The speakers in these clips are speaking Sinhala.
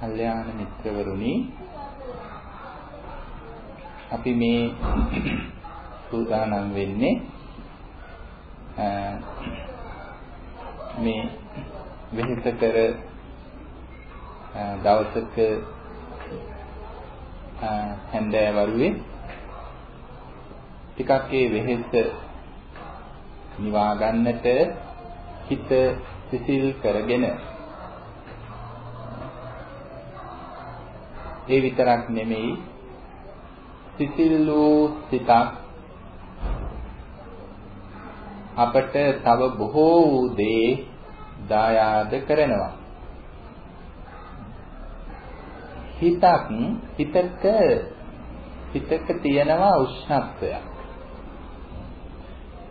කල්යාණ මිත්‍රවරුනි අපි මේ සූදානම් වෙන්නේ මේ වෙහෙස කර දවසක හැන්දෑවරුවේ ටිකක් ඒ වෙහෙස නිවා ගන්නට හිත සිසිල් කරගෙන ඒ විතරක් නෙමෙයි. සිසිල් වූ සිතක් අපට තව බොහෝ වූ දේ දායාද කරනවා. හිතක් හිතක හිතක තියෙනවා උෂ්ණත්වයක්.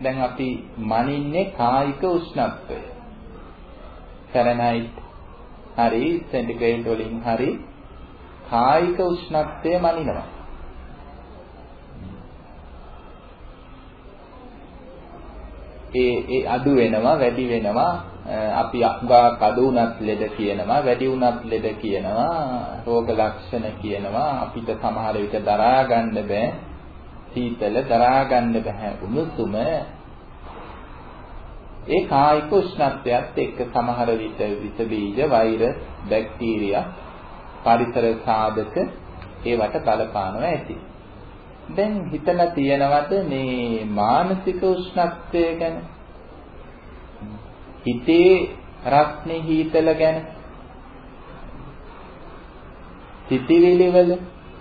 දැන් අපි මනින්නේ කායික උෂ්ණත්වය. ෆැරනයිට් හරි සෙන්ටිග්‍රේඩ් වලින් හරි කායික උෂ්ණත්වය මනිනවා. ඒ ඒ අඩු වෙනවා වැඩි වෙනවා. අපි අංගා කඩ උනත් ලෙඩ කියනවා වැඩි උනත් ලෙඩ කියනවා රෝග ලක්ෂණ කියනවා. අපිට සමහර විට දරා ගන්න බෑ. සීතල දරා ගන්න බෑ. උණුසුම ඒ කායික උෂ්ණත්වයත් එක්ක සමහර විට විස බීජ වෛරස් බැක්ටීරියා පරිසර සාධක ඒවට බලපානවා ඇති. දැන් හිතලා තියෙනවද මේ මානසික උෂ්ණත්වය ගැන? හිතේ රස්නේ හීතල ගැන? සිතිවිලි වල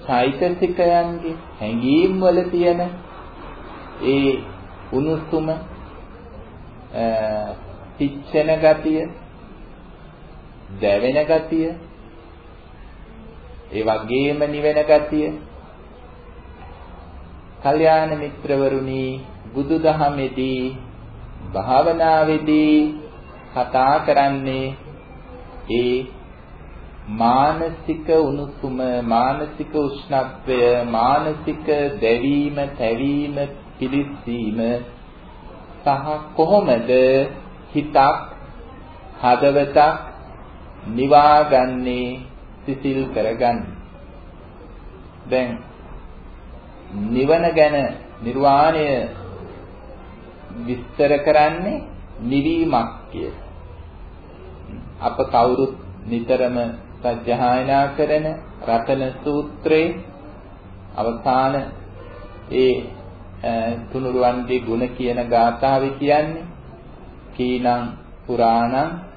චෛතසිකයන්ගේ හැඟීම් වල තියෙන ඒ උණුසුම පිච්චෙන ගතිය දැවෙන ගතිය ඒ වගේම නිවෙන ගතිය. කල්යාණ මිත්‍රවරුනි බුදුදහමේදී භාවනාවේදී කතා කරන්නේ ඒ මානසික උණුසුම මානසික උෂ්ණත්වය මානසික දැවීම තැවීම පිළිස්සීම සහ කොහොමද හිතක් හදවතක් නිවාගන්නේ? සිසිල් කරගන්න. දැන් නිවන ගැන නිර්වාණය විස්තර කරන්නේ නිවීමක් කියලා. අප කවුරුත් නිතරම සත්‍යයනා කරන රතන සූත්‍රයේ අවසාන ඒ තුනුරුවන්ගේ ගුණ කියන ගාථාවේ කියන්නේ කීනං පුරාණං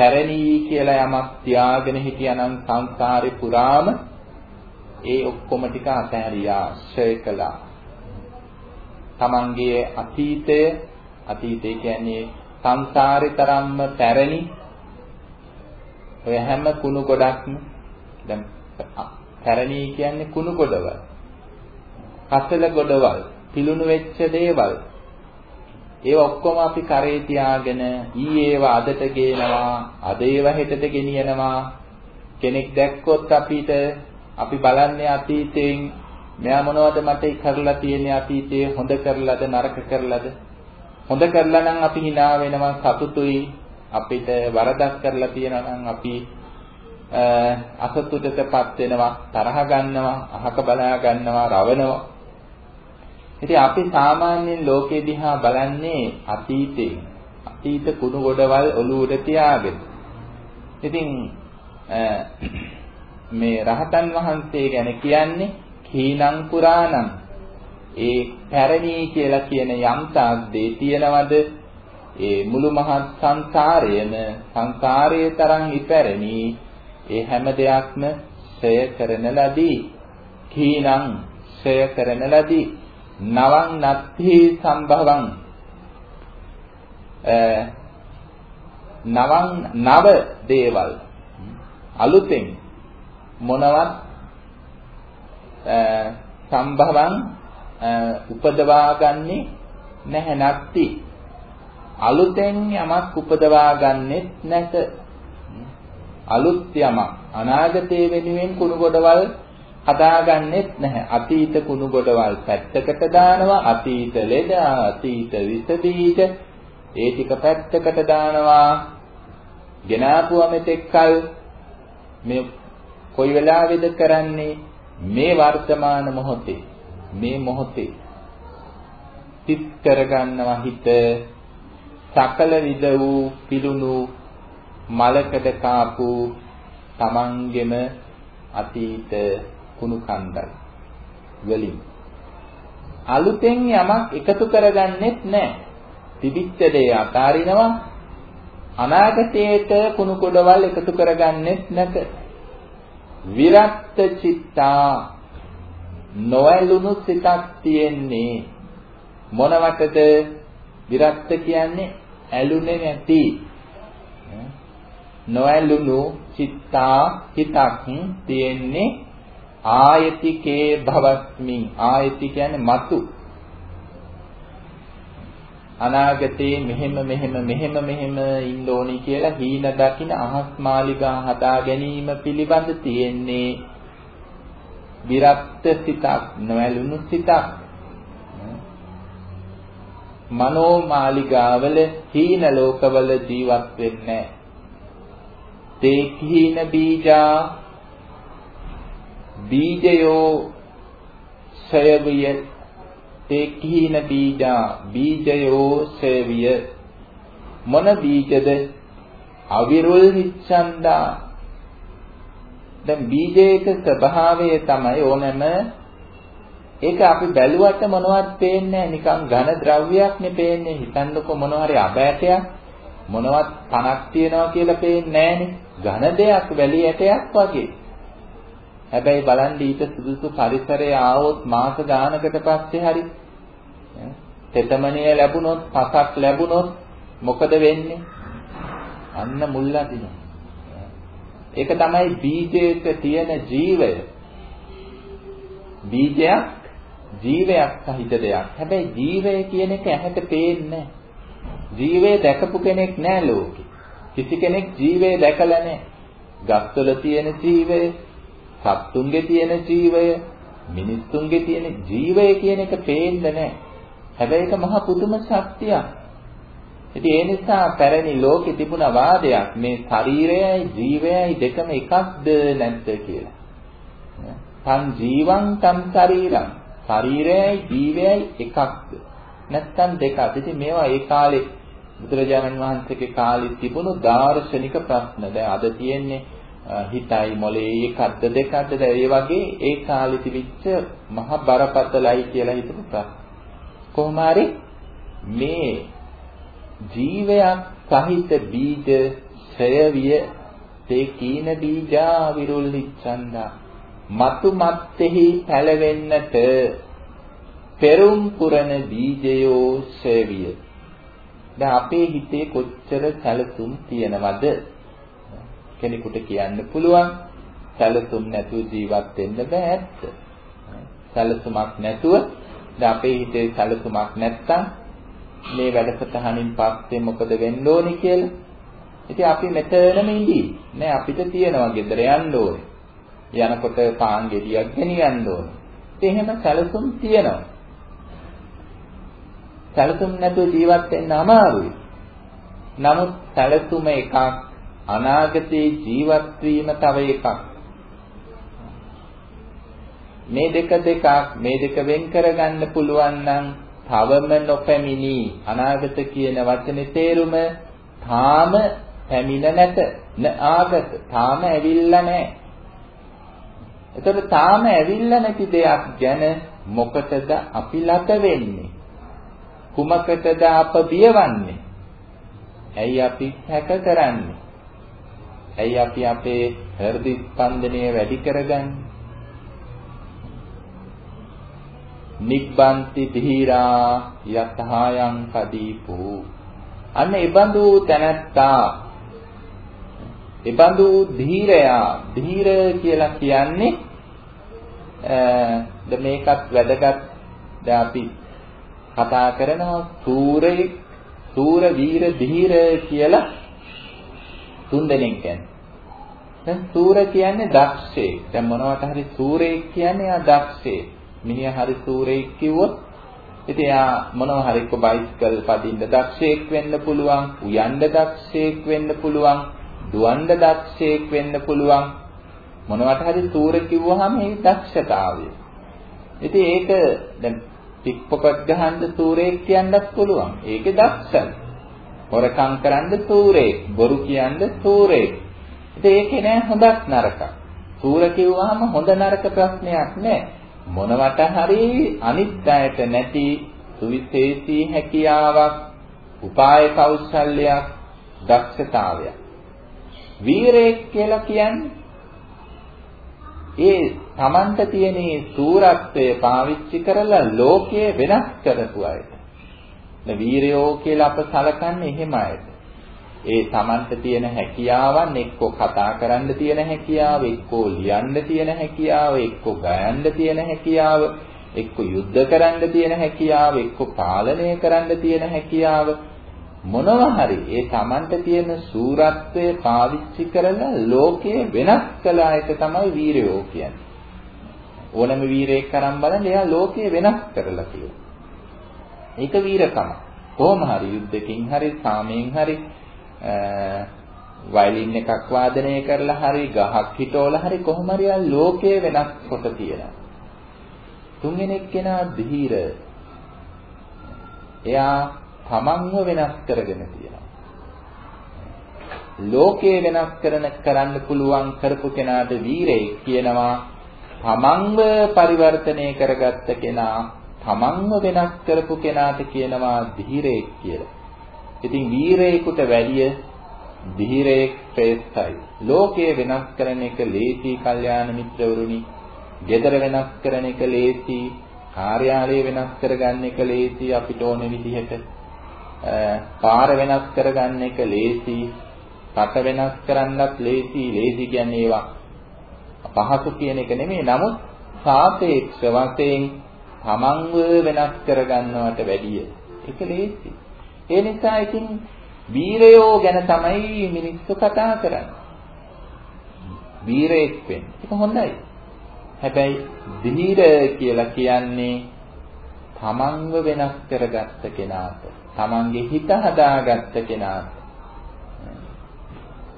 පැරණී කියලා යමක් තියාගෙන හිටියානම් සංසාරේ පුරාම ඒ ඔක්කොම ටික අතහැරියා ශ්‍රේ කළා. තමන්ගේ අතීතය අතීතය කියන්නේ සංසාරේ තරම්ම පැරණි ඔය හැම කුණු ගොඩක්ම දැන් පැරණි කියන්නේ කුණු ගොඩවල්. කසල ගොඩවල්, පිලුණු වෙච්ච දේවල් ඒ ඔක්කොම අපි කරේ තියාගෙන ඊ ඒව අදට ගේනවා අද ඒව හෙටට ගෙනියනවා. කෙනෙක් දැක්කොත් අපිට අපි බලන්නේ අතීතයෙන් මෙයා මොනවද මට කරලා තියෙන්නේ අතීතයේ හොඳ කරලාද නරක කරලාද? හොඳ කරලා නම් අපි hina වෙනවා සතුටුයි. අපිට වරදක් කරලා තියෙනවා නම් අපි අසතුටටපත් වෙනවා තරහ ගන්නවා අහක බලා ගන්නවා රවනවා. ඉතින් අපි සාමාන්‍යයෙන් ලෝකෙ දිහා බලන්නේ අතීතේ. අතීත කුණු ගොඩවල් ඔලුවට තියාගෙන. ඉතින් මේ රහතන් වහන්සේ ගැන කියන්නේ කීනං පුරාණං. ඒ පැරණි කියලා කියන යම් තාද්දේ තියනවද? ඒ මුළු මහත් සංසාරයේම සංසාරයේ තරම් ඉපැරණි ඒ හැම දෙයක්ම ඡය කරන ලදී. කීනං ඡය කරන ලදී. නවං නත්ථි සම්භවං නවං නව දේවල්. අලුතෙන් මොනවත් සම්භවං උපදවා ගන්නේ නැහැ නැත්ති. අලුතෙන් යමක් උපදවා ගන්නෙත් නැත. අලුත් යමක්. අනාගතයේ වෙනුවෙන් කුණු ගොඩවල් හදාගන්නෙත් නැහැ. අතීත කුණු ගොඩවල් පැත්තකට දානවා. අතීත ලෙඩ, අතීත විස බීජ ඒ ටික පැත්තකට දානවා. ගෙනාපුවා මෙතෙක්කල් මේ කොයි වෙලාවෙද කරන්නේ මේ වර්තමාන මොහොතේ මේ මොහොතේ සිත් කරගන්නවා හිත සකල විද වූ පිළුණු මලකඩ කාපු තමන්ගෙම අතීත කුණු කන්දල් වලින්. අලුතෙන් යමක් එකතු කරගන්නෙත් නැහැ. තිබිච්ච දේ අතාරිනවා. අනාගතයේට කුණු කොටවල් එකතු කරගන්නෙත් නැත. විරක්ත චිත්තා නොඇලුණු සිතක් තියෙන්නේ. මොනවටද විරක්ත කියන්නේ ඇලුනේ නැති. නොඇලුණු චිත්තා හිතක් තියෙන්නේ ආයතිකේ භවස්මින් ආයති කියන්නේ මතු. අනාගතේ මෙහෙම මෙහෙම මෙහෙම මෙහෙම ඉන්න ඕනි කියලා හීන දකින අහස් මාලිගා හදා ගැනීම පිළිබඳ තියෙන්නේ විරක්ත සිතක් නොඇලුණු සිතක්. මනෝ මාලිගාවල හීන ලෝකවල ජීවත් වෙන්නේ තේ කීන බීජා බීජයෝ සයවිය. තේ කීන බීජා බීජයෝ සයවිය. මොන බීජද? අවිරුල් හිච්ඡන්දා දැන් බීජයක ස්වභාවය තමයි ඕනෑම. ඒක අපි බැලුවට මොනවත් පේන්නේ නිකන් ඝන ද්‍රව්‍යයක් නේ පේන්නේ. හිතන්නකො මොනවා හරි අබෑටයක්. මොනවත් පණක් තියනවා කියලා පේන්නේ ඝන දෙයක් වැලි ඇටයක් වගේ. හැබැයි බලන්න ඊට සුදුසු පරිසරය ආවොත් මාස ගානකට පස්සේ හරි තෙතමනිය ලැබුණොත් පසක් ලැබුණොත් මොකද වෙන්නේ අන්න මුල් අදිනවා ඒක තමයි බීජයක තියෙන ජීවය බීජයක් ජීවයක් සහිත දෙයක්. හැබැයි ජීවය කියන එක ඇහැට පේන්නේ ජීවය දැකපු කෙනෙක් නෑ ලෝකේ. කිසි කෙනෙක් ජීවය දැකලා නෑ. ගස්වල තියෙන ජීවය, සත්තුන්ගේ තියෙන ජීවය, මිනිස්සුන්ගේ තියෙන ජීවය කියන එක පේන්නේ නෑ. හැබැයි ඒක මහ පුදුම ශක්තියක්. ඉතින් ඒ නිසා පැරණි ලෝකෙ තිබුණ වාදයක් මේ ශරීරයයි ජීවයයි දෙකම එකක්ද නැද්ද කියලා. තන් ජීවං තන් ශරීරං ශරීරයයි ජීවයයි එකක්ද නැත්නම් දෙකක්ද ඉතින් මේවා ඒ කාලේ බුදුරජාණන් වහන්සේගේ කාලේ තිබුණු දාර්ශනික ප්‍රශ්න දැන් අද තියෙන්නේ හිතයි මොලේ එකක්ද දෙකක්ද ඒ වගේ ඒ කාලේ තිබිච්ච මහ බරපතලයි කියලා හිතපු ප්‍රශ්න කොහොම හරි මේ ජීවයක් සහිත බීජ ඡයවිය තේ කීන බීජා විරුල්ලිච්ඡන්දා මතු මත්තේහි පැලවෙන්නට පෙරුම් පුරන බීජයෝ ඡයවිය දැන් අපේ හිතේ කොච්චර සැලසුම් තියෙනවද? කෙනෙකුට කියන්න පුළුවන් සැලසුම් නැතුව ජීවත් වෙන්න බෑ ඇත්ත සැලසුමක් නැතුව දැන් අපේ හිතේ සැලසුමක් නැත්තම් මේ වැඩසටහනින් පස්සේ මොකද වෙන්න ඕනි කියලා. ඉතින් අපි මෙතනම ඉඳී. නෑ අපිට තියනවා ගෙදර යන්න ඕනේ. යනකොට පාන් ගෙඩියක් ගෙනියන්න ඕනේ. ඉතින් එහෙම සැලසුම් තියෙනවා. සැලසුම් නැතුව ජීවත් වෙන්න අමාරුයි. නමුත් සැලසුම එකක් අනාගතේ ජීවත් වීම තව එකක්. මේ දෙක දෙකක් මේ දෙක වෙන් කරගන්න පුළුවන් නම් තවම නොපැමිණි. අනාගත කියන වචනේ තේරුම තාම පැමිණ නැත න ආගත. තාම ඇවිල්ලා නැහැ. එතකොට තාම ඇවිල්ලා නැති දෙයක් ගැන මොකටද අපි ලත වෙන්නේ? කුමකටද අප බියවන්නේ? ඇයි අපි හැක කරන්නේ? ඇයි අපි අපේ හෘද ස්පන්දනය වැඩි කරගන්නේ? නිබ්බන්ති ධීරා යතහායන් කදීපෝ අන්න ඒබඳු තැනැත්තා ඒබඳු ධීරයා ධීර කියලා කියන්නේ ද මේකත් වැදගත් දැන් අපි කතා කරනවා සූරේ සූර වීර ධීර කියලා. තුන් දෙනෙක් කියන්නේ දැන් සූර කියන්නේ දක්ෂේ දැන් මොනවට හරි සූරේ කියන්නේ ආ දක්ෂේ මිනිහා හරි සූරෙක් කිව්වොත් ඉතින් එයා මොනවා හරි කො බයිසිකල් පදින්න දක්ෂයෙක් වෙන්න පුළුවන්, උයන්න දක්ෂයෙක් වෙන්න පුළුවන්, දුවන්න දක්ෂයෙක් වෙන්න පුළුවන්. මොනවට හරි සූර කිව්වහම ඒ දක්ෂතාවය. ඉතින් ඒක දැන් පික් පොකට් ගහන්න සූරෙක් කියන්නත් පුළුවන්. ඒකේ දක්ෂයි. හොරකම් කරන්න සූරෙක්, බොරු කියන්න සූරෙක්. ඉතින් ඒකේ නෑ හොඳක් නරකක්. සූර කිව්වහම හොඳ නරක ප්‍රශ්නයක් නෑ. මොනවට හරි අනිත් අයට නැති සුවිශේෂී හැකියාවක්, උපාය කෞශල්‍යයක්, දක්ෂතාවයක්. වීරයෙක් කියලා කියන්නේ ඒ Tamanta තියෙන සූරත්වය පාවිච්චි කරලා ලෝකයේ වෙනස් කරපු අයට. දැන් වීරයෝ කියලා අප සලකන්නේ එහෙම අයට. ඒ Tamanta තියෙන හැකියාවන් එක්කෝ කතා කරන්න තියෙන හැකියාව, එක්කෝ ලියන්න තියෙන හැකියාව, එක්කෝ ගයන්න තියෙන හැකියාව, එක්කෝ යුද්ධ කරන්න තියෙන හැකියාව, එක්කෝ පාලනය කරන්න තියෙන හැකියාව මොනවා හරි ඒ Tamanta තියෙන සූරත්වය පාවිච්චි කරලා ලෝකය වෙනස් කළ එක තමයි වීරයෝ කියන්නේ. ඕනම වීරයෙක් කරන් බලන්න එයා ලෝකය වෙනස් කරලා තියෙනවා. ඒක වීරකම. කොහොම හරි යුද්ධකින් හරි සාමයෙන් හරි වයලින් එකක් වාදනය කරලා හරි ගහක් හිටවලා හරි කොහොම හරි ලෝකය වෙනස් කොට තියෙනවා. තුන්වෙනෙක් කෙනා ධීර. එයා තමන්ව වෙනස් කරගෙන තියෙනවා. ලෝකය වෙනස් කරන කරන්න පුළුවන් කරපු කෙනාට වීරයෙක් කියනවා. තමන්ව පරිවර්තනය කරගත්ත කෙනා තමන්ව වෙනස් කරපු කෙනාට කියනවා ධීරයෙක් කියලා. ඉතින් වීරයෙකුට වැඩිය ධීරයෙක් ශ්‍රේෂ්ඨයි. ලෝකය වෙනස් කරන එක ලේසි කල්යාණ මිත්‍රවරුනි. ගෙදර වෙනස් කරන එක ලේසි. කාර්යාලය වෙනස් කරගන්න එක ලේසි අපිට ඕන විදිහට. පාර වෙනස් කරගන්න එක ලේසි. රට වෙනස් කරන්නත් ලේසි. ලේසි කියන්නේ ඒවා පහසු කියන එක නෙමෙයි. නමුත් සාපේක්ෂ වශයෙන් තමන්ව වෙනස් කරගන්නවට වැඩිය ඒක ලේසි. ඒ නිසා ඉතින් වීරයෝ ගැන තමයි මිනිස්සු කතා කරන්නේ. වීරයෙක් වෙන්න. ඒක හොඳයි. හැබැයි ධීර කියලා කියන්නේ තමන්ව වෙනස් කරගත්ත කෙනාට තමන්ගේ හිත හදාගත්ත කෙනාට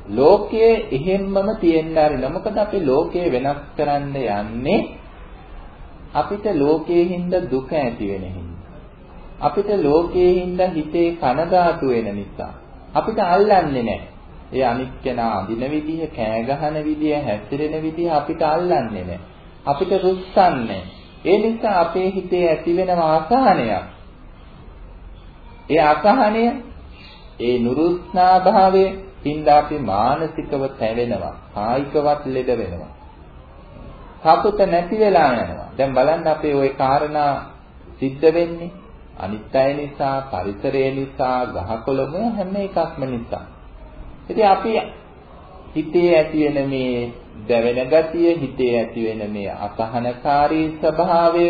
ලෝකයේ එහෙම්මම තියෙන්න ආරින මොකද අපි ලෝකයේ වෙනස් කරන්න යන්නේ අපිට ලෝකයේ හින්දා දුක ඇති වෙන හින්දා. අපිට ලෝකයේ හින්දා හිතේ කනගාටු වෙන නිසා අපිට අල්ලන්නේ නැහැ. ඒ අනිත් කෙනා අඳින විදිහ කෑ ගහන විදිහ හැසිරෙන විදිහ අපිට අල්ලන්නේ නැහැ. අපිට රුස්සන්නේ ඒ නිසා අපේ හිතේ ඇති වෙන ආසානයක් ඒ අසහනය, ඒ නුරුස්නා භාවය හින්දා අපි මානසිකව තැවෙනවා, කායිකවත් ලෙඩ වෙනවා. සතුට නැති වෙලා යනවා. දැන් බලන්න අපේ ওই කාරණා සිද්ධ වෙන්නේ අනිත් අය නිසා, පරිසරය නිසා, ගහකොළම හැම එකක්ම නිසා. ඉතින් අපි හිතේ ඇති වෙන මේ දැවෙන ගතිය, හිතේ ඇති වෙන මේ අසහනකාරී ස්වභාවය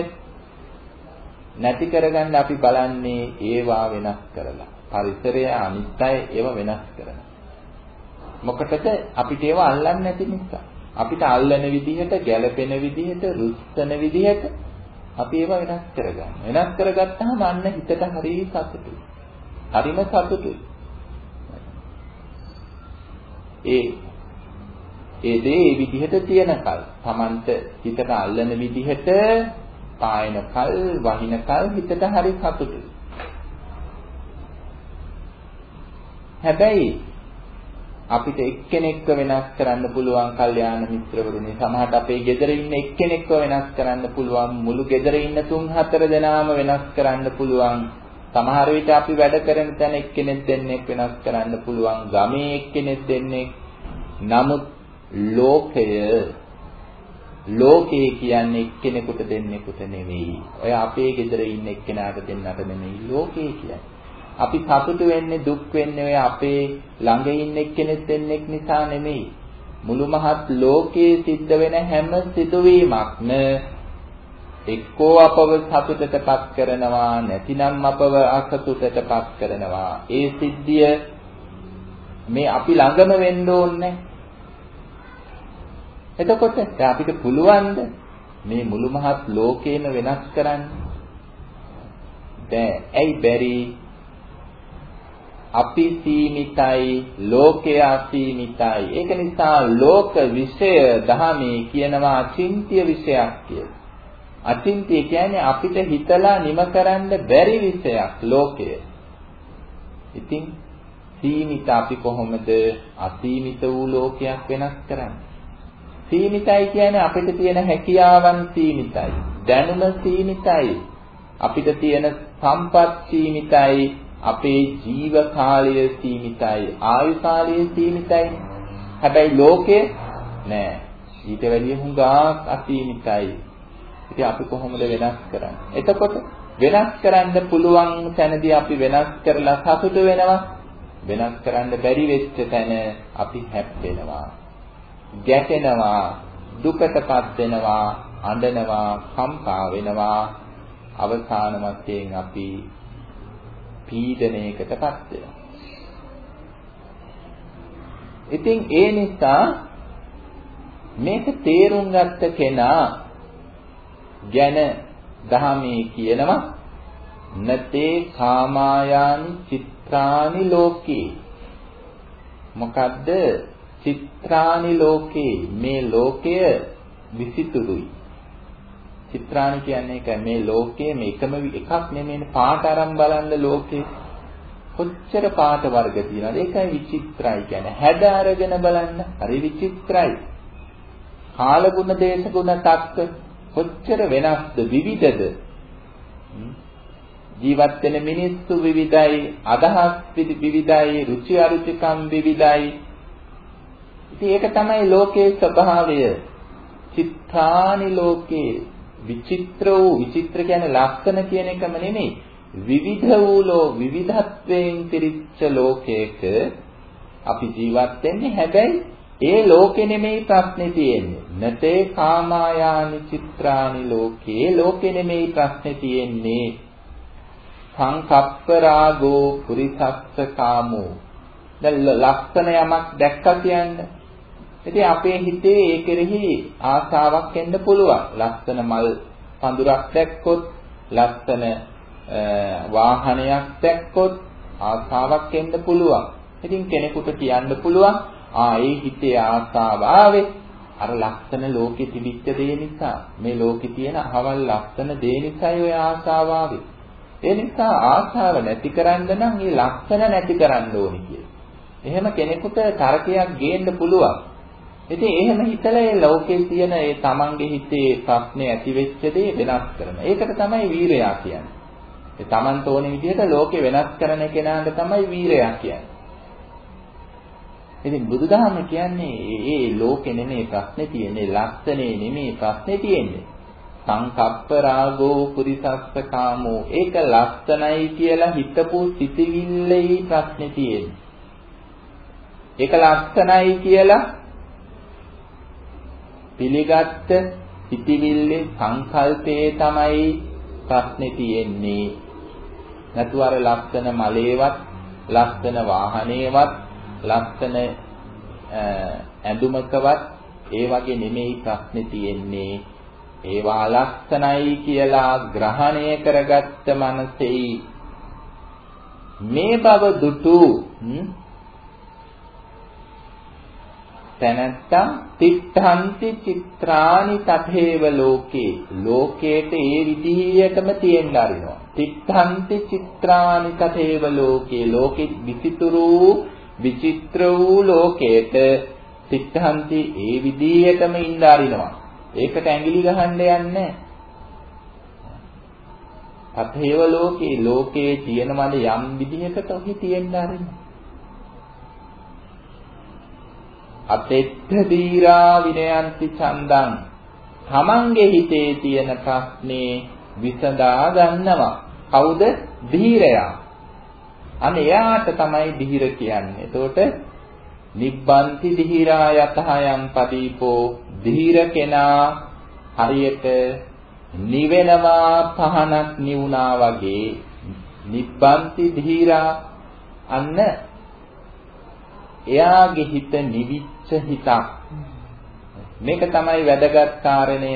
නැති කරගන්න අපි බලන්නේ ඒවා වෙනස් කරලා. පරිසරය අනිත්‍යය ඒව වෙනස් කරනවා. මොකටද අපිට ඒවා අල්ලන්නේ නැති නිසා. අපිට අල්ලන විදිහට, ගැළපෙන විදිහට, රුස්සන විදිහට අපි ඒවා වෙනස් කරගන්න. වෙනස් කරගත්තාම අන්න හිතට හරිය සතුටුයි. හරිම සතුටුයි. ඒ ඒ දේ ඒ විදිහට තියනකල් Tamanට හිතට අල්ලන විදිහට පායන කල් වහින කල් හිතට හරි සතුටුයි. හැබැයි අපිට එක්කෙනෙක්ව වෙනස් කරන්න පුළුවන් කල්යාණ මිත්‍රවරුනි සමහරට අපේ ගෙදර ඉන්න එක්කෙනෙක්ව වෙනස් කරන්න පුළුවන් මුළු ගෙදර ඉන්න තුන් හතර දෙනාම වෙනස් කරන්න පුළුවන් සමහර විට අපි වැඩ කරන තැන එක්කෙනෙක් දෙන්නෙක් වෙනස් කරන්න පුළුවන් ගමේ එක්කෙනෙක් දෙන්නෙක් නමුත් ලෝකය ලෝකේ කියන්නේ එක්කෙනෙකුට දෙන්නෙකුට නෙවෙයි. ඔය අපේ ගෙදර ඉන්න එක්කෙනාට දෙන්නට නෙමෙයි ලෝකේ කියන්නේ. අපි සතුටු වෙන්නේ දුක් වෙන්නේ ඔය අපේ ළඟ ඉන්න එක්කෙනෙක් දෙන්නෙක් නිසා නෙමෙයි. මුළු මහත් ලෝකයේ සිද්ධ වෙන හැම සිදුවීමක්ම එක්කෝ අපව සතුටටපත් කරනවා නැතිනම් අපව අසතුටටපත් කරනවා. ඒ සිද්ධිය මේ අපි ළඟම වෙන්න ඕනේ එතකොට අපිට පුළුවන්ද මේ මුළු මහත් ලෝකේම වෙනස් කරන්න? බෑ. ඇයි බැරි? අපි සීමිතයි ලෝකය අසීමිතයි ඒක නිසා ලෝක විෂය දහමේ කියනවා අචින්ත්‍ය විෂයක් කියලා. අචින්ත්‍ය කියන්නේ අපිට හිතලා නිම කරන්න බැරි විෂයක් ලෝකය. ඉතින් සීමිත අපි කොහොමද අසීමිත වූ ලෝකයක් වෙනස් කරන්නේ? සීමිතයි කියන්නේ අපිට තියෙන හැකියාවන් සීමිතයි. දැනුම සීමිතයි. අපිට තියෙන සම්පත් සීමිතයි. අපේ ජීව කාලය සීමිතයි ආයු කාලය සීමිතයි. හැබැයි ලෝකේ නෑ. ඊට වැඩිය හුඟක් අසීමිතයි. ඉතින් අපි කොහොමද වෙනස් කරන්නේ? එතකොට වෙනස් කරන්න පුළුවන් තැනදී අපි වෙනස් කරලා සතුට වෙනවා. වෙනස් කරන්න බැරි වෙච්ච තැන අපි හැප්පෙනවා. ගැටෙනවා දුකටපත් වෙනවා අඬනවා කම්පා වෙනවා. අවසාන වශයෙන් අපි පීඩණයකටපත් වෙනවා. ඉතින් ඒ නිසා මේක තේරුම් ගත්ත කෙනා ගැන දහමේ කියනවා නතේ කාමායන් චිත්‍රානි ලෝකේ. මොකද්ද? චිත්‍රානි ලෝකේ. මේ ලෝකය විසිතුරුයි. චිත්‍රාණි කියන්නේ ඒක මේ ලෝකයේ මේ එකම එකක් නෙමෙයි පාට අරන් බලන්න ලෝකේ කොච්චර පාට වර්ග තියෙනවද? ඒකයි විචිත්‍රයි කියන්නේ. හැඩ අරගෙන බලන්න හරි විචිත්‍රයි. කාලගුණ දේශගුණ තත්ත්ව කොච්චර වෙනස්ද විවිධද? ජීවත් වෙන මිනිස්සු විවිධයි අදහස් විවිධයි රුචි අරුචිකම් විවිධයි. ඉතින් ඒක තමයි ලෝකයේ ස්වභාවය. චිත්තානි ලෝකේ විචිත්‍ර වූ විචිත්‍ර කියන්නේ ලක්ෂණ කියන එකම නෙමෙයි. විවිධ වූ ලෝ විවිධත්වයෙන් පිරිච්ච ලෝකයක අපි ජීවත් වෙන්නේ. හැබැයි ඒ ලෝකෙ නෙමෙයි ප්‍රශ්නේ තියෙන්නේ. නතේ කාමායානි චිත්‍රානි ලෝකේ ලෝකෙ නෙමෙයි ප්‍රශ්නේ තියෙන්නේ. සංකප්ප රාගෝ පුරිසස්ස කාමෝ. දැන් ලක්ෂණ යමක් දැක්කා කියන්නේ ඉතින් අපේ හිතේ ඒ කෙරෙහි ආසාවක් එන්න පුළුවන්. ලස්සන මල් පඳුරක් දැක්කොත්, ලස්සන වාහනයක් දැක්කොත් ආසාවක් එන්න පුළුවන්. ඉතින් කෙනෙකුට කියන්න පුළුවන් ආ ඒ හිතේ ආසාව ආවේ අර ලස්සන ලෝකෙ තිබිච්ච දේ නිසා මේ ලෝකෙ තියෙන අහවල් ලස්සන දේ නිසායි ඔය ආසාව ආවේ. ඒ නිසා ආසාව නැති කරන්න නම් මේ ලක්ෂණ නැති කරන්න ඕනි කියලා. එහෙම කෙනෙකුට තර්කයක් ගේන්න පුළුවන්. ඉතින් එහෙම හිතලා ඒ ලෝකේ තියෙන ඒ තමන්ගේ හිතේ ප්‍රශ්නේ ඇති වෙච්ච දේ වෙනස් කරනවා. ඒකට තමයි වීරයා කියන්නේ. ඒ තමන්ට ඕන විදිහට ලෝකේ වෙනස් කරන කෙනාට තමයි වීරයා කියන්නේ. ඉතින් බුදුදහම කියන්නේ ඒ ලෝකේ නෙමෙයි ප්‍රශ්නේ තියෙන්නේ, ලක්ෂණේ නෙමෙයි ප්‍රශ්නේ තියෙන්නේ. සංකප්ප රාගෝ පුරිසස්ස කාමෝ ඒක ලස්සනයි කියලා හිතපු සිතිවිල්ලේ ප්‍රශ්නේ තියෙන්නේ. ඒක ලස්සනයි කියලා පිළිගත්ත සිටිවිල්ලේ සංකල්පයේ තමයි ප්‍රශ්නේ තියෙන්නේ. නැතු අර ලස්සන මලේවත්, ලස්සන වාහනේවත්, ලස්සන ඇඳුමකවත් ඒ වගේ නෙමෙයි ප්‍රශ්නේ තියෙන්නේ. ඒවා ලස්සනයි කියලා ග්‍රහණය කරගත්ත මනසෙයි මේ බව දුටු තැනැත්තා තිත්තන්ති චිත්‍රානි තථේව ලෝකේ. ලෝකේට ඒ විදිහටම තියෙන්න ආරිනවා තිත්තන්ති චිත්‍රානි තථේව ලෝකේ. ලෝකෙ විචිතුරු විචිත්‍ර වූ ලෝකේට තිත්තන්ති ඒ විදිහටම ඉන්න ආරිනවා ඒකට ඇඟිලි ගහන්න යන්නේ තථේව ලෝකේ ලෝකේ තියෙනවද යම් විදිහකට ඔහි තියෙන්න ආරිනවා අතෙත්ත දීරා විනයන්ති චන්දං තමන්ගේ හිතේ තියෙන ප්‍රශ්නේ විසඳා ගන්නවා. කවුද? ධීරයා. අන්න එයාට තමයි ධීර කියන්නේ. එතකොට නිබ්බන්ති ධීරා යතහයන් පදීපෝ ධීර කෙනා හරියට නිවෙනවා පහනක් නිවුනා වගේ නිබ්බන්ති ධීරා අන්න එයාගේ හිත නිවිච්ච හිතක්. මේක තමයි වැදගත් කාරණය.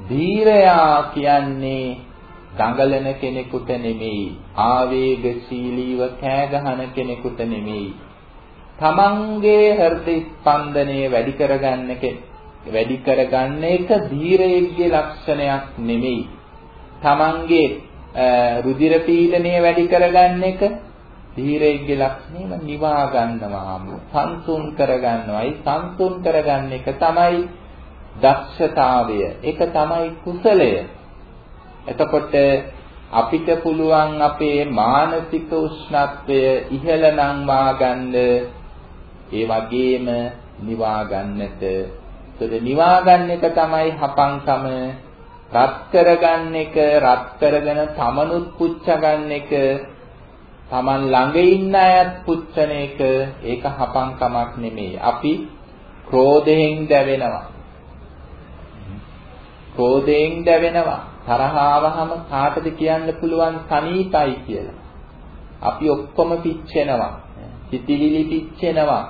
ධීරයා කියන්නේ දඟලන කෙනෙකුට නෙමෙයි ආවේගශීලීව කෑ ගහන කෙනෙකුට නෙමෙයි තමන්ගේ හෘද ස්පන්දනය වැඩි කරගන්න වැඩි කරගන්න එක ධීරයෙක්ගේ ලක්ෂණයක් නෙමෙයි තමන්ගේ රුධිර පීඩනය වැඩි කරගන්න එක ධීරයෙක්ගේ ලක්ෂණයම නිවා ගන්නවාම සංසුන් කරගන්නවයි සංසුන් කරගන්න එක තමයි දක්ෂතාවය. ඒක තමයි කුසලය. එතකොට අපිට පුළුවන් අපේ මානසික උෂ්ණත්වය ඉහළ නංවා ගන්න ඒ වගේම නිවා ගන්නට. ඒතර නිවා ගන්න එක තමයි හපංකම. රත් කරගන්න එක රත් කරගෙන තමනුත් පුච්ච ගන්න එක Taman ළඟ ඉන්න අයත් පුච්චන එක ඒක හපංකමක් නෙමෙයි. අපි ක්‍රෝධයෙන් දැවෙනවා. ක්‍රෝධයෙන් දැවෙනවා. තරහාවහම කාටද කියන්න පුළුවන් සනීපයි කියලා. අපි ඔක්කොම පිච්චෙනවා. හිතවිලි පිච්චෙනවා.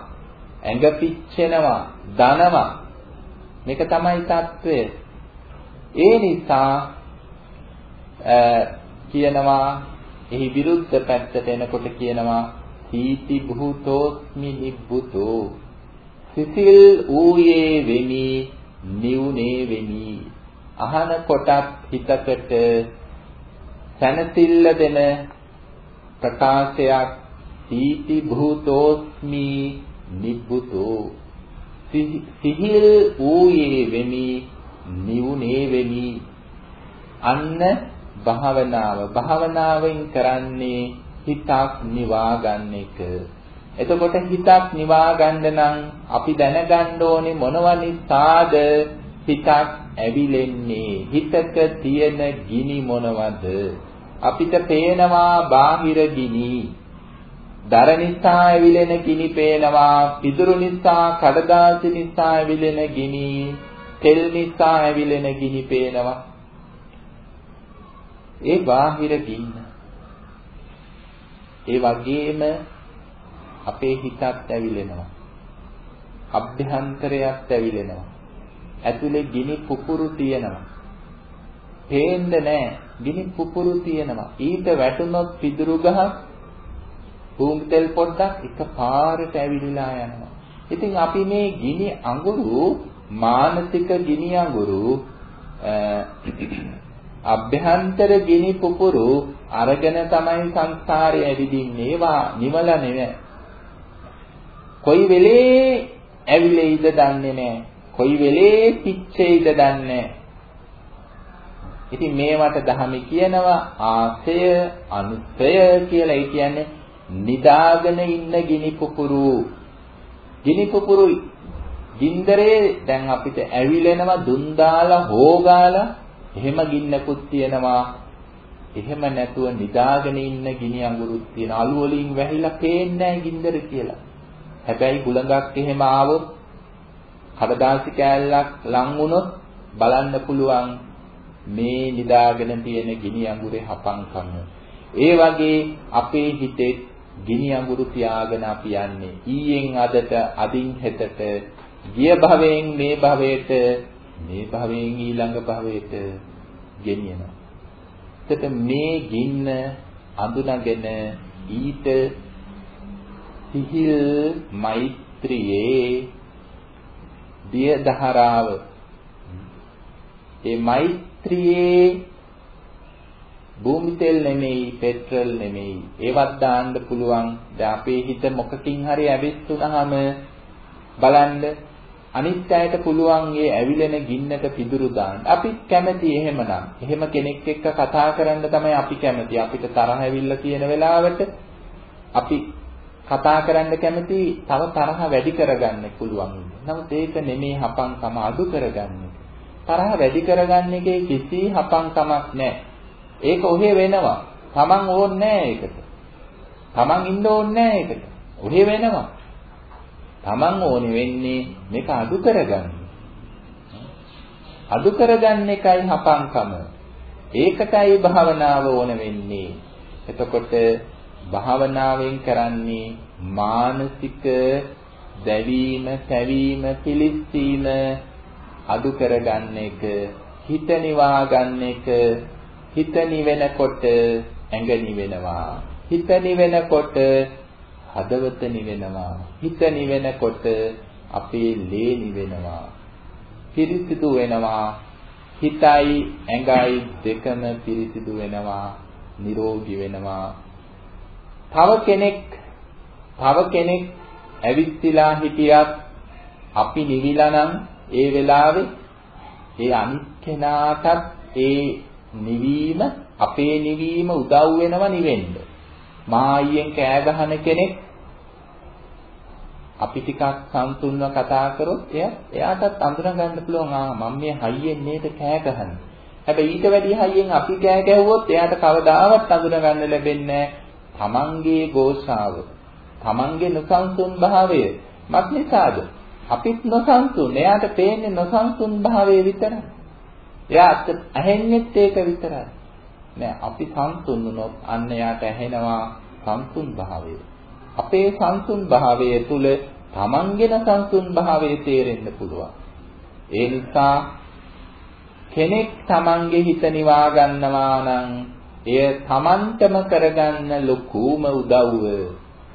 ඇඟ පිච්චෙනවා. දනවා. මේක තමයි తත්වය. ඒ නිසා කියනවා එහි විරුද්ධ පැත්තට එනකොට කියනවා තීති භූතෝස්මි නිබ්බුතෝ. සිසිල් ඌයේ වෙමි නිවුනේ වෙමි. අහන කොටත් හිතකට සැනසෙල්ල දෙන ප්‍රකාශයක් තීති භූතෝස්මි නිබ්බුතෝ. සිහිල් ඌයේ වෙමි නිවුනේ වෙමි. අන්න භාවනාව භාවනාවෙන් කරන්නේ හිතක් නිවා ගන්න එක. එතකොට හිතක් නිවා ගන්න නම් අපි දැනගන්න ඕනේ මොනව නිසාද හිතක් ඇවිලෙන්නේ? හිතක තියෙන ගිනි මොනවද? අපිට පේනවා බාහිර ගිනි. දර නිසා ඇවිලෙන ගිනි පේනවා පිදුරු නිසා කඩදාසි නිසා ඇවිලෙන ගිනි තෙල් නිසා ඇවිලෙන ගිනි පේනවා. ඒ බාහිර ගින්න. ඒ වගේම අපේ හිතත් ඇවිලෙනවා. අභ්‍යන්තරයත් ඇවිලෙනවා. ඇතුලේ ගිනි පුපුරු තියෙනවා. පේන්නේ නැහැ. ගිනි පුපුරු තියෙනවා. ඊට වැටුනොත් පිදුරු ගහක් භූමි තෙල් පොඩ්ඩක් එකපාරට ඇවිලිලා යනවා. ඉතින් අපි මේ ගිනි අඟුරු මානසික ගිනි අඟුරු අභ්‍යන්තර ගිනි පුපුරු අරගෙන තමයි සංසාරේ ඇවිදින්නේ ඒවා නිවල නෙවෙයි. කොයි වෙලේ ඇවිලෙයිද දන්නේ නැහැ. කොයි වෙලේ පිච්චෙයිද දන්නේ ඉතින් මේවට දහම කියනවා ආසය අනුසය කියලා. ඒ කියන්නේ නිදාගෙන ඉන්න ගිනි පුපුරු. ගිනි පුපුරු ගින්දරේ දැන් අපිට ඇවිලෙනවා දුන් දාලා හොගාලා එහෙම ගින්නකුත් තියෙනවා. එහෙම නැතුව නිදාගෙන ඉන්න ගිනි අඟුරුත් තියෙන අලු වලින් වැහිලා පේන්නේ නැහැ ගින්දර කියලා. හැබැයි බුලඟක් එහෙම ආවොත් කඩදාසි කෑල්ලක් ලං වුණොත් බලන්න පුළුවන් මේ නිදාගෙන තියෙන ගිනි අඟුරේ හපංකම. ඒ වගේ අපේ හිතේ ගිනි අඟුරු තියාගෙන අපි යන්නේ. ඊයෙන් අදට අදින් හෙටට ගිය භවයෙන් මේ භවයට මේ භවයෙන් ඊළඟ භවයට ගෙනියනවා. එතකොට මේ ගින්න අඳුනගෙන ඊට සිහිල් මෛත්‍රියේ දිය දහරාව. ඒ මෛත්‍රියේ භූමි තෙල් නෙමෙයි පෙට්‍රල් නෙමෙයි. ඒවත් දාන්න පුළුවන්. දැන් අපේ හිත මොකකින් හරි ඇවිස්සුනහම බලන්න අනිත් අයට පුළුවන් ඒ ඇවිලෙන ගින්නට පිදුරු දාන්න. අපිත් කැමති එහෙමනම්. එහෙම කෙනෙක් එක්ක කතා කරන්න තමයි අපි කැමති. අපිට තරහ ඇවිල්ලා තියෙන වෙලාවට අපි කතා කරන්න කැමති තව තරහ වැඩි කරගන්න පුළුවන්. නමුත් ඒක නෙමේ හපංකම අඩු කරගන්න. තරහ වැඩි කරගන්න එකේ කිසි හපංකමක් නැහැ. ඒක ඔහෙ වෙනවා. Taman ඕනේ නැහැ ඒකට. Taman ඉන්න ඕනේ නැහැ ඒකට. ඔහෙ වෙනවා. Taman ඕනේ වෙන්නේ මේක අඩු කරගන්න. අඩු කරගන්න එකයි හපංකම. ඒකටයි භාවනාව ඕන වෙන්නේ. එතකොට භාවනාවෙන් කරන්නේ මානසික දැවීම, සැවීම, පිලිස්සීම අඩු කරගන්න එක, හිත නිවා ගන්න එක, හිත නිවෙනකොට ඇඟ නිවෙනවා. හිත නිවෙනකොට හදවත නිවෙනවා. හිත නිවෙනකොට අපේ ලේ නිවෙනවා. පිරිසිදු වෙනවා. හිතයි ඇඟයි දෙකම පිරිසිදු වෙනවා. නිරෝගී වෙනවා. තව කෙනෙක් තව කෙනෙක් ඇවිස්සලා හිටියත් අපි නිවිලා නම් ඒ වෙලාවේ ඒ අනිත් කෙනාටත් ඒ නිවීම අපේ නිවීම උදව් වෙනව නිවෙන්න. මායියෙන් කෑ ගහන කෙනෙක් අපි ටිකක් සම්තුන්ව කතා කරොත් එයා එයාටත් අඳුර ගන්න පුළුවන් ආ මම මේ හයියෙන් නේද කෑ ගහන්නේ. හැබැයි ඊට වැඩිය හයියෙන් අපි කෑ ගැහුවොත් එයාට කවදාවත් අඳුර ගන්න ලැබෙන්නේ තමන්ගේ ගෝසාව, තමන්ගේ නොසන්සුන් භාවය. මත් නිසාද? අපිත් නොසන්සුන්. එයාට පේන්නේ නොසන්සුන් භාවය විතරයි. එයාට ඇහෙන්නේත් ඒක විතරයි. නෑ අපි සංසුන් වුණොත් අන්න එයාට ඇහෙනවා සංසුන් භාවය. අපේ සංසුන් භාවය තුල තමන්ගෙන සංසුන් භාවය තේරෙන්න පුළුවන්. ඒ නිසා කෙනෙක් තමන්ගේ හිත නිවා ගන්නවා නම් එය තමන්ටම කරගන්න ලොකුම උදව්ව.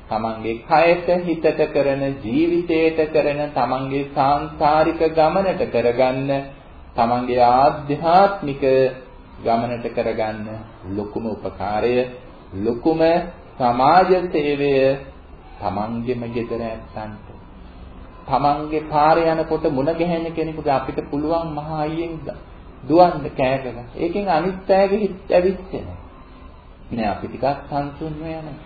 තමන්ගේ කයට හිතට කරන ජීවිතයට කරන තමන්ගේ සාංශාරික ගමනට කරගන්න තමන්ගේ ආධ්‍යාත්මික ගමනට කරගන්න ලොකුම උපකාරය ලොකුම සමාජ සේවය තමන්ගෙම ගෙදර ඇත්තන්ට තමන්ගේ පාරේ යනකොට මුණ ගැහෙන කෙනෙකුට අපිට පුළුවන් මහා අයියෙන් දුවන්න කෑගල. ඒකෙන් අනිත් අයගේ හිත ඇවිස්සෙනවා. නෑ අපි ටිකක් සංසුන් වෙනවා.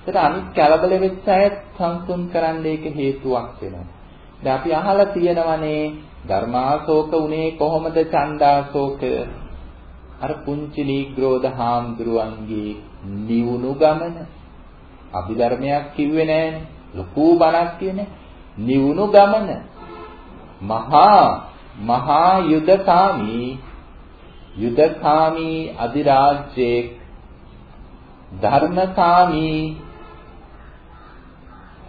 ඒකට අනිත් කලබල වෙච්ච අය සංසුන් කරන්න ඒක හේතුවක් වෙනවා. දැන් අපි අහලා තියෙනවනේ ධර්මාශෝක උනේ කොහොමද ඡන්දාශෝක අර පුංචි නීග්‍රෝධ හාමුදුරුවන්ගේ නිවුණු ගමන අභිධර්මයක් කිව්වේ නෑනේ. ලොකු බණක් කියන්නේ නිවුණු ගමන මහා මහා යුදකාමී යුදකාමී අධිරාජ්‍යයේ ධර්මකාමී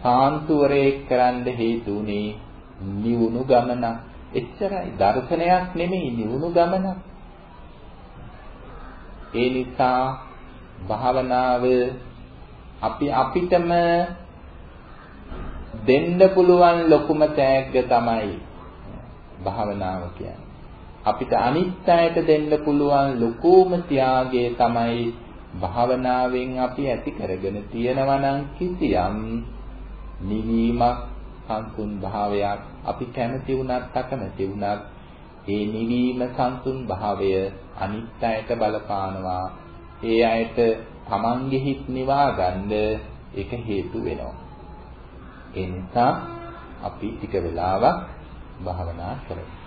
සාන්තුවරේ කරන්න හේතුුනේ නිවුණු ගමන එච්චරයි. දර්ශනයක් නෙමෙයි නිවුණු ගමනක්. ඒ නිසා භාවනාව අපි අපිටම දෙන්න පුළුවන් ලොකුම තෑග්ග තමයි භාවනාව කියන්නේ. අපිට අනිත් අයට දෙන්න පුළුවන් ලොකුම ත්‍යාගය තමයි භාවනාවෙන් අපි ඇති කරගෙන තියෙනවා නම් කිසියම් නිවීමක් සංසුන් භාවයක් අපි කැමති වුණත් අකමැති වුණත් ඒ නිවීම සංසුන් භාවය අනිත් අයට බලපානවා. ඒ අයට තමන්ගේ හිත් නිවා ගන්න ඒක හේතු වෙනවා. ඒ නිසා අපි ටික වෙලාවක් භාවනා කරමු.